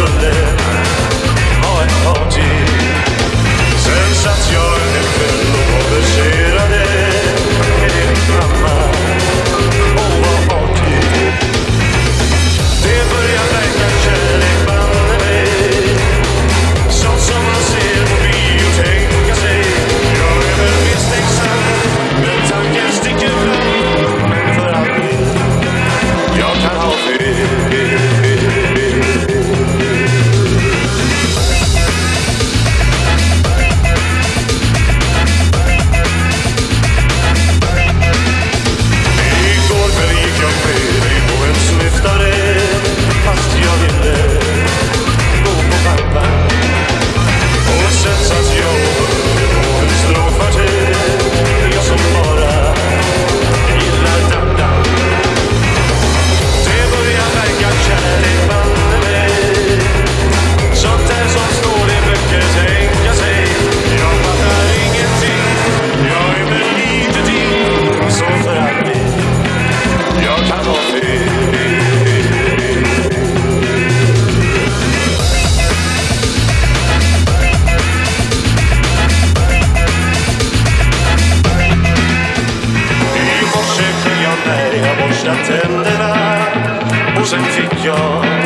the left. sind sentir yo.